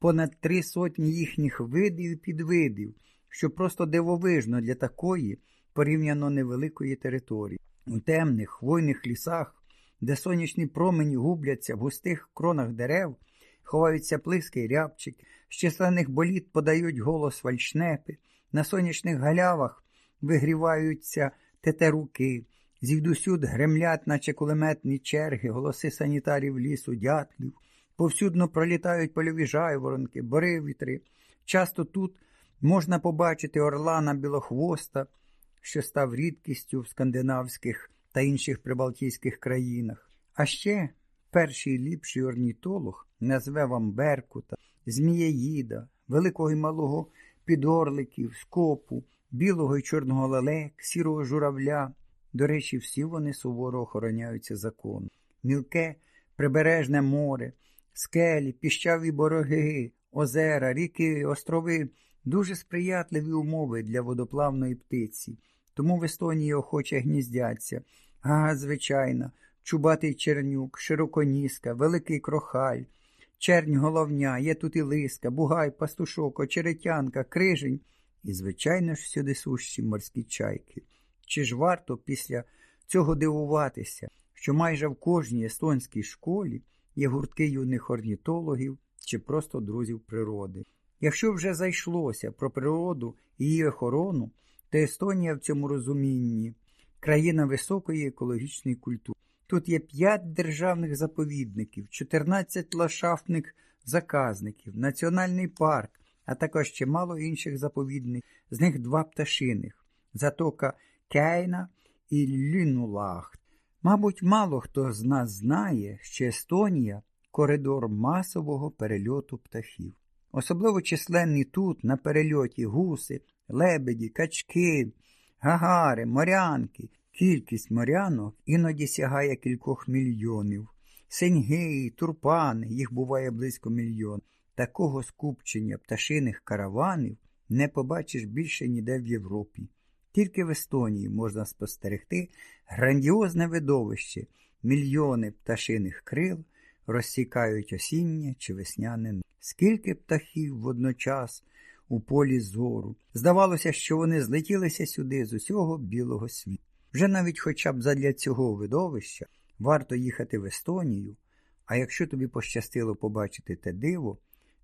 понад три сотні їхніх видів і підвидів, що просто дивовижно для такої порівняно невеликої території. У темних хвойних лісах, де сонячні промені губляться в густих кронах дерев, ховаються плиски рябчик, з численних боліт подають голос вальшнепи, на сонячних галявах вигріваються тетеруки, звідусюд гремлять, наче кулеметні черги, голоси санітарів лісу, дятлів, повсюдно пролітають польові жайворонки, боривітри. Часто тут можна побачити орлана білохвоста, що став рідкістю в скандинавських та інших прибалтійських країнах. А ще перший ліпший орнітолог назве вам Беркута, Змієїда, великого і малого підорликів, скопу, білого і чорного лелек, сірого журавля. До речі, всі вони суворо охороняються законом. Мілке, прибережне море, скелі, піщаві бороги, озера, ріки, острови дуже сприятливі умови для водоплавної птиці. Тому в Естонії охоче гніздяться. Ага, звичайно, чубатий чернюк, широконіска, великий крохаль, чернь головня, є тут і лиска, бугай, пастушок, очеретянка, крижень і, звичайно ж, сюди сущі морські чайки. Чи ж варто після цього дивуватися, що майже в кожній естонській школі є гуртки юних орнітологів чи просто друзів природи? Якщо вже зайшлося про природу і її охорону, то Естонія в цьому розумінні країна високої екологічної культури. Тут є 5 державних заповідників, 14 лашафтних заказників, національний парк, а також чимало інших заповідників, з них два пташиних затока Кейна і Лінулахт. Мабуть, мало хто з нас знає, що Естонія коридор масового перельоту птахів. Особливо численні тут, на перельоті гуси, лебеді, качки, гагари, морянки. Кількість морянок іноді сягає кількох мільйонів. Сеньги, турпани, їх буває близько мільйон. Такого скупчення пташиних караванів не побачиш більше ніде в Європі. Тільки в Естонії можна спостерегти грандіозне видовище, мільйони пташиних крил розсікають осіннє чи весняне. Скільки птахів водночас у полі зору. Здавалося, що вони злетілися сюди з усього білого світу. Вже навіть хоча б задля цього видовища варто їхати в Естонію, а якщо тобі пощастило побачити те диво,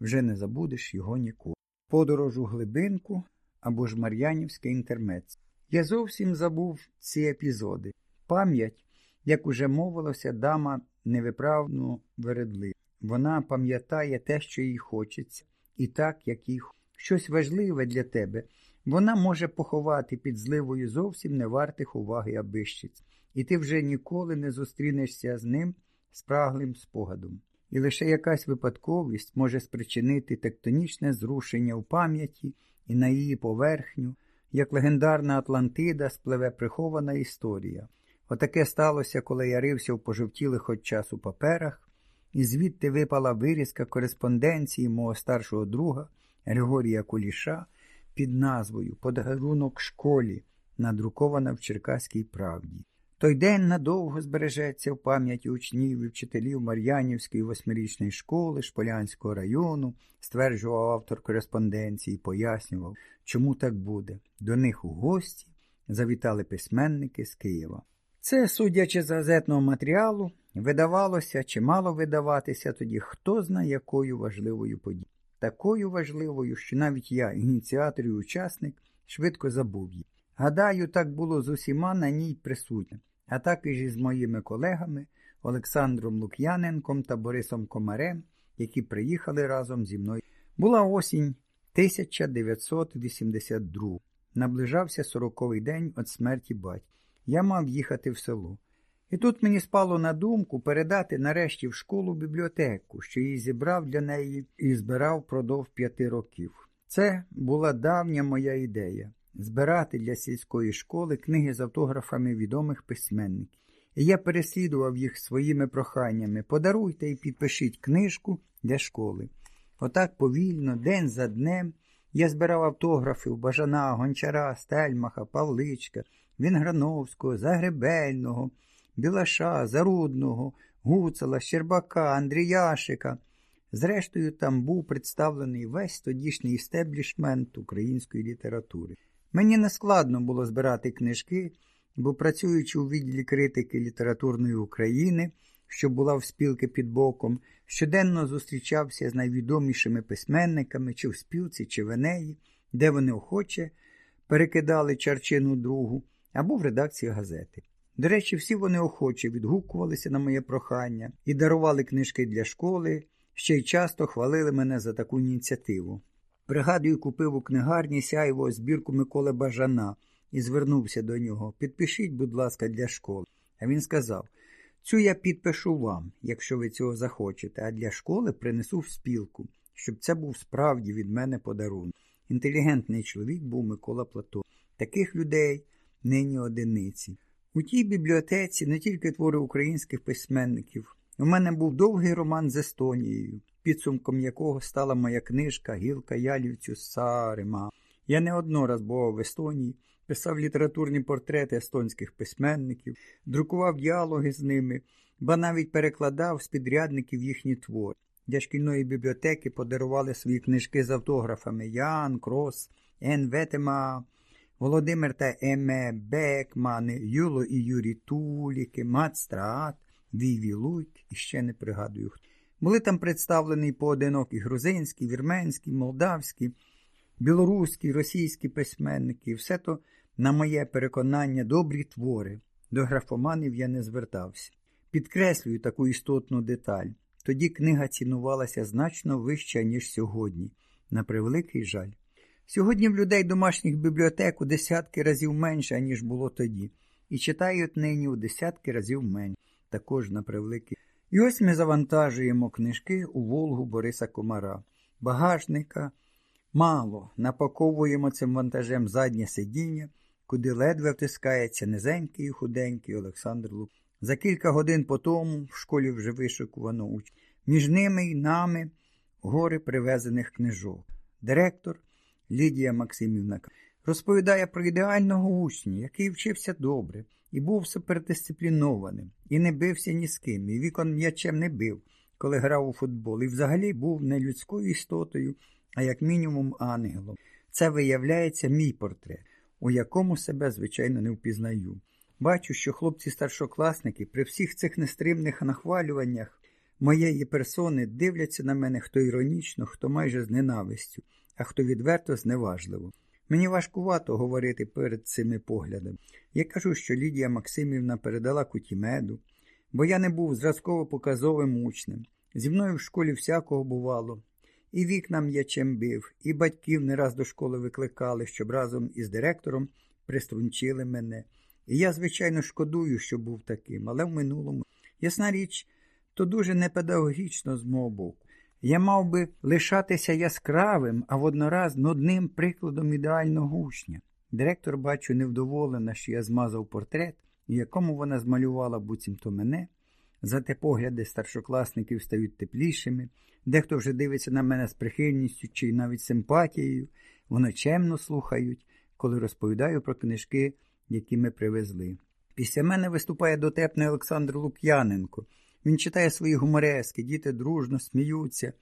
вже не забудеш його ніколи. Подорож у глибинку або ж Мар'янівське інтермець. Я зовсім забув ці епізоди. Пам'ять, як уже мовилося, дама невиправно вередлива. Вона пам'ятає те, що їй хочеться, і так, як їй. Щось важливе для тебе вона може поховати під зливою зовсім не вартих уваги абищиць, і ти вже ніколи не зустрінешся з ним спраглим спогадом. І лише якась випадковість може спричинити тектонічне зрушення в пам'яті і на її поверхню, як легендарна Атлантида спливе прихована історія. Отаке сталося, коли я рився в пожовтілих от часу паперах, і звідти випала вирізка кореспонденції мого старшого друга Григорія Куліша під назвою Подарунок школі, надрукована в Черкаській правді. Той день надовго збережеться в пам'яті учнів і вчителів Мар'янівської восьмирічної школи Шполянського району, стверджував автор кореспонденції, пояснював, чому так буде. До них у гості завітали письменники з Києва. Це, судячи з газетного матеріалу, видавалося чи мало видаватися тоді, хто знає якою важливою подією. Такою важливою, що навіть я, ініціатор і учасник, швидко забув її. Гадаю, так було з усіма на ній присутнім, а також і з моїми колегами Олександром Лук'яненком та Борисом Комарем, які приїхали разом зі мною. Була осінь 1982. Наближався сороковий день від смерті батька. Я мав їхати в село. І тут мені спало на думку передати нарешті в школу бібліотеку, що її зібрав для неї і збирав впродовж п'яти років. Це була давня моя ідея збирати для сільської школи книги з автографами відомих письменників. І я переслідував їх своїми проханнями подаруйте і підпишіть книжку для школи. Отак повільно, день за днем, я збирав автографи у Бажана, Гончара, Стельмаха, Павличка, Вінграновського, Загребельного. Білаша, Зарудного, Гуцела, Щербака, Андріяшика, Зрештою, там був представлений весь тодішній істеблішмент української літератури. Мені не складно було збирати книжки, бо працюючи у відділі критики літературної України, що була в спілки під боком, щоденно зустрічався з найвідомішими письменниками чи в спілці, чи в Енеї, де вони охоче перекидали чарчину другу або в редакції газети. До речі, всі вони охоче відгукувалися на моє прохання і дарували книжки для школи, ще й часто хвалили мене за таку ініціативу. Пригадую, купив у книгарні сяйво збірку Миколи Бажана і звернувся до нього. Підпишіть, будь ласка, для школи. А він сказав: Цю я підпишу вам, якщо ви цього захочете, а для школи принесу в спілку, щоб це був справді від мене подарунок. Інтелігентний чоловік був Микола Платон. Таких людей нині одиниці. У тій бібліотеці не тільки твори українських письменників. У мене був довгий роман з Естонією, підсумком якого стала моя книжка Гілка Ялівцю Сарима. Я не однораз бував в Естонії, писав літературні портрети естонських письменників, друкував діалоги з ними, ба навіть перекладав з підрядників їхні твори. Для шкільної бібліотеки подарували свої книжки з автографами Ян, Крос, Ен Ветема, Володимир та Еме Бекмани, Юло і Юрій Туліки, Мат Страат, Віві Луйк і ще не пригадую хто. Були там представлені поодинокі грузинські, вірменські, молдавські, білоруські, російські письменники. Все то, на моє переконання, добрі твори. До графоманів я не звертався. Підкреслюю таку істотну деталь. Тоді книга цінувалася значно вище, ніж сьогодні, на превеликий жаль. Сьогодні в людей домашніх бібліотек у десятки разів менше, ніж було тоді, і читають нині у десятки разів менше, також на превеликий. І ось ми завантажуємо книжки у Волгу Бориса Комара. Багажника мало, напаковуємо цим вантажем заднє сидіння, куди ледве втискається низенький і худенький Олександр Лук. За кілька годин по тому в школі вже вишикувано учнів. Між ними й нами гори привезених книжок. Директор Лідія Максимівна розповідає про ідеального учня, який вчився добре і був супердисциплінованим, і не бився ні з ким, і вікон м'ячем не бив, коли грав у футбол, і взагалі був не людською істотою, а як мінімум ангелом. Це виявляється мій портрет, у якому себе, звичайно, не впізнаю. Бачу, що хлопці-старшокласники при всіх цих нестримних нахвалюваннях моєї персони дивляться на мене хто іронічно, хто майже з ненавистю, а хто відверто зневажливо. Мені важкувато говорити перед цими поглядами. Я кажу, що Лідія Максимівна передала кутімеду, бо я не був зразково показовим учнем. Зі мною в школі всякого бувало. І вікна м'ячем бив, і батьків не раз до школи викликали, щоб разом із директором приструнчили мене. І я, звичайно, шкодую, що був таким, але в минулому, ясна річ, то дуже непедагогічно з мого боку. Я мав би лишатися яскравим, а воднораз нудним прикладом ідеального учня. Директор, бачу, невдоволена, що я змазав портрет, у якому вона змалювала буцімто мене. Зате погляди старшокласників стають теплішими, дехто вже дивиться на мене з прихильністю чи навіть симпатією, вони чемно слухають, коли розповідаю про книжки, які ми привезли. Після мене виступає дотепний Олександр Лук'яненко. Він читає свої гуморески, діти дружно сміються.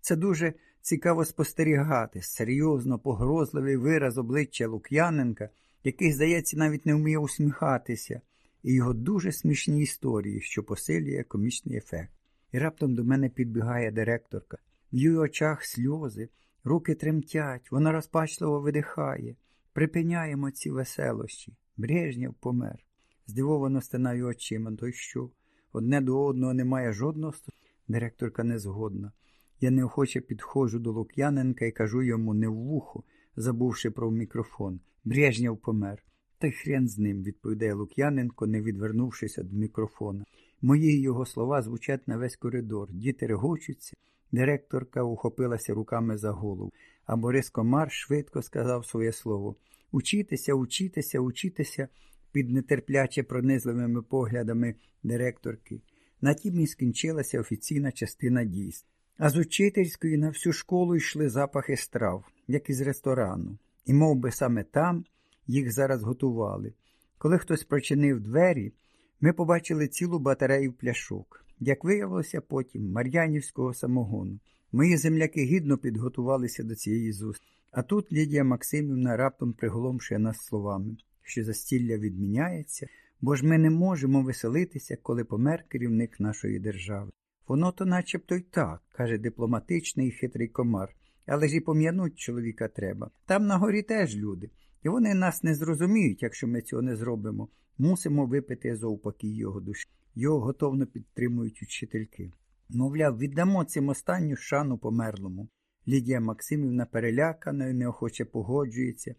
Це дуже цікаво спостерігати, серйозно, погрозливий вираз обличчя Лук'яненка, який, здається, навіть не вміє усміхатися, і його дуже смішні історії, що посилює комічний ефект. І раптом до мене підбігає директорка. В її очах сльози, руки тремтять, вона розпачливо видихає. Припиняємо ці веселощі. Брежнєв помер. Здивовано стинаю очима, то й що? Одне до одного немає жодного Директорка не згодна. Я неохоче підходжу до Лук'яненка і кажу йому не в вухо, забувши про мікрофон. Брежнєв помер. Та й хрен з ним, відповідає Лук'яненко, не відвернувшись від мікрофона. Мої його слова звучать на весь коридор. Діти регочуться. Директорка ухопилася руками за голову, а Борис Комар швидко сказав своє слово Учітися, учітися, учітися під нетерпляче пронизливими поглядами директорки. На тім і скінчилася офіційна частина дійств. А з учительської на всю школу йшли запахи страв, як із ресторану, і мов би, саме там їх зараз готували. Коли хтось прочинив двері, ми побачили цілу батарею пляшок. як виявилося потім, мар'янівського самогону. Мої земляки гідно підготувалися до цієї зустрічі. А тут Лідія Максимівна раптом приголомшує нас словами, що застілля відміняється, бо ж ми не можемо веселитися, коли помер керівник нашої держави. Воно то начебто й так, каже дипломатичний і хитрий комар, але ж і пом'януть чоловіка треба. Там на горі теж люди, і вони нас не зрозуміють, якщо ми цього не зробимо. Мусимо випити за упокій його душі. Його готовно підтримують учительки. Мовляв, віддамо цим останню шану померлому. Лідія Максимівна перелякана і неохоче погоджується,